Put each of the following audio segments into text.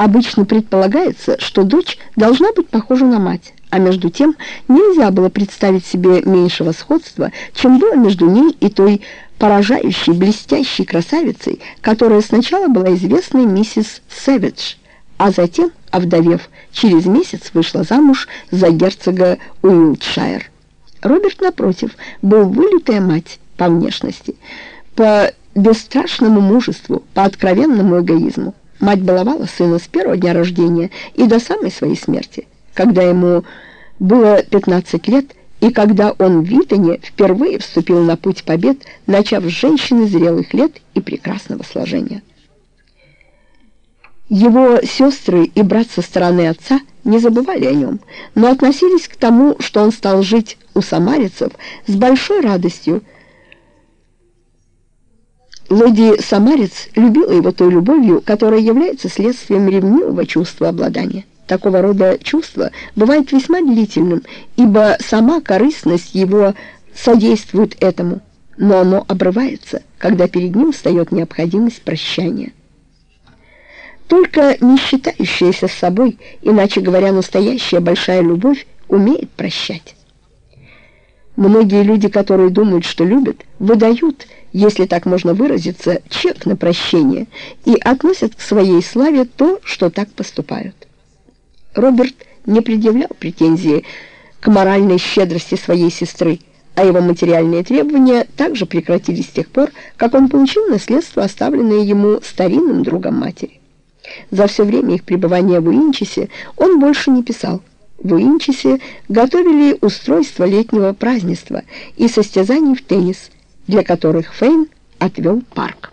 Обычно предполагается, что дочь должна быть похожа на мать, а между тем нельзя было представить себе меньшего сходства, чем было между ней и той поражающей, блестящей красавицей, которая сначала была известной миссис Сэвидж, а затем, овдовев, через месяц вышла замуж за герцога Уилтшайр. Роберт, напротив, был вылитая мать по внешности, по бесстрашному мужеству, по откровенному эгоизму. Мать баловала сына с первого дня рождения и до самой своей смерти, когда ему было 15 лет, и когда он в Витоне впервые вступил на путь побед, начав с женщины зрелых лет и прекрасного сложения. Его сестры и брат со стороны отца не забывали о нем, но относились к тому, что он стал жить у самарицев с большой радостью. Леди Самарец любила его той любовью, которая является следствием ревнивого чувства обладания. Такого рода чувство бывает весьма длительным, ибо сама корыстность его содействует этому, но оно обрывается, когда перед ним встает необходимость прощания. Только не считающаяся с собой, иначе говоря, настоящая большая любовь, умеет прощать. Многие люди, которые думают, что любят, выдают, если так можно выразиться, чек на прощение и относят к своей славе то, что так поступают. Роберт не предъявлял претензии к моральной щедрости своей сестры, а его материальные требования также прекратились с тех пор, как он получил наследство, оставленное ему старинным другом матери. За все время их пребывания в Уинчесе он больше не писал. В Уинчесе готовили устройство летнего празднества и состязаний в теннис, для которых Фейн отвел парк.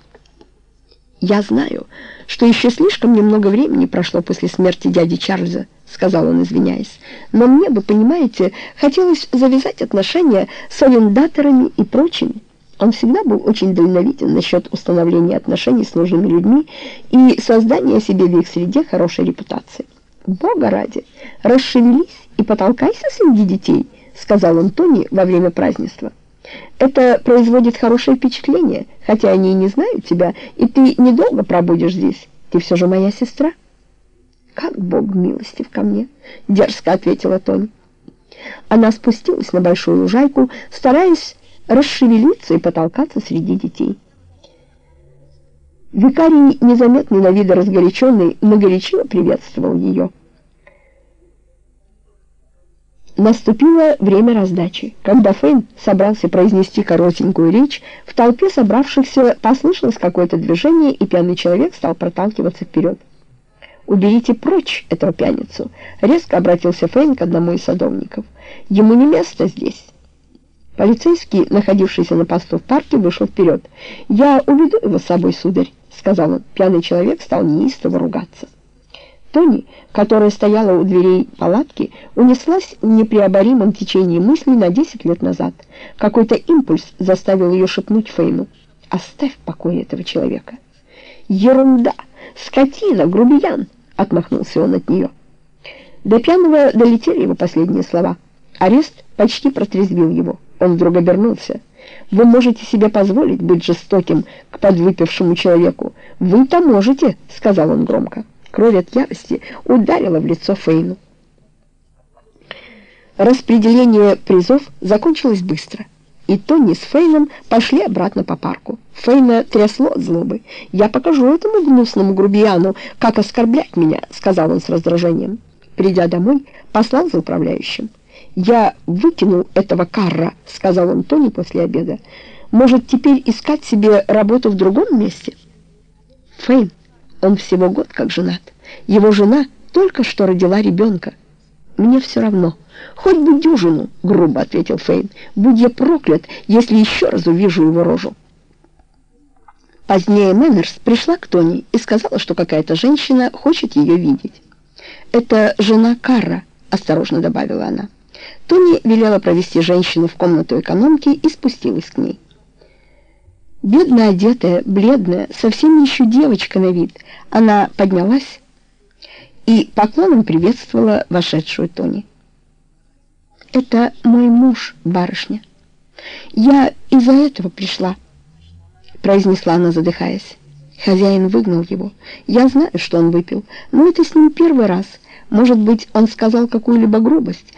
«Я знаю, что еще слишком немного времени прошло после смерти дяди Чарльза», — сказал он, извиняясь. «Но мне бы, понимаете, хотелось завязать отношения с арендаторами и прочими». Он всегда был очень дальновиден насчет установления отношений с нужными людьми и создания себе в их среде хорошей репутации. «Бога ради, расшевелись и потолкайся среди детей», — сказал он Тони во время празднества. «Это производит хорошее впечатление, хотя они и не знают тебя, и ты недолго пробудешь здесь. Ты все же моя сестра». «Как Бог милостив ко мне», — дерзко ответила Тони. Она спустилась на большую лужайку, стараясь расшевелиться и потолкаться среди детей. Викарий, незаметный на вида разгоряченный, многоречиво приветствовал ее. Наступило время раздачи. Когда Фейн собрался произнести коротенькую речь, в толпе собравшихся послышалось какое-то движение, и пьяный человек стал проталкиваться вперед. «Уберите прочь этого пьяницу!» — резко обратился Фейн к одному из садовников. «Ему не место здесь!» Полицейский, находившийся на посту в парке, вышел вперед. «Я уведу его с собой, сударь», — сказал он. Пьяный человек стал неистово ругаться. Тони, которая стояла у дверей палатки, унеслась в непреоборимом течении мыслей на 10 лет назад. Какой-то импульс заставил ее шепнуть Фейну. «Оставь в покое этого человека». «Ерунда! Скотина! Грубиян!» — отмахнулся он от нее. До пьяного долетели его последние слова. Арест почти протрезвил его. Он вдруг обернулся. «Вы можете себе позволить быть жестоким к подвыпившему человеку. Вы-то можете», — сказал он громко. Кровь от ярости ударила в лицо Фейну. Распределение призов закончилось быстро, и Тони с Фейном пошли обратно по парку. Фейна трясло от злобы. «Я покажу этому гнусному грубияну, как оскорблять меня», — сказал он с раздражением. Придя домой, послал за управляющим. «Я выкинул этого карра», — сказал он Тони после обеда. «Может, теперь искать себе работу в другом месте?» Фейн, он всего год как женат. Его жена только что родила ребенка. «Мне все равно. Хоть бы дюжину», — грубо ответил Фейн. «Будь я проклят, если еще раз увижу его рожу». Позднее Мэннерс пришла к Тони и сказала, что какая-то женщина хочет ее видеть. «Это жена Карра», — осторожно добавила она. Тони велела провести женщину в комнату экономки и спустилась к ней. Бедно одетая, бледная, совсем еще девочка на вид, она поднялась и поклоном приветствовала вошедшую Тони. «Это мой муж, барышня. Я из-за этого пришла», — произнесла она, задыхаясь. Хозяин выгнал его. Я знаю, что он выпил, но это с ним первый раз. Может быть, он сказал какую-либо грубость.